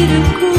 hidupku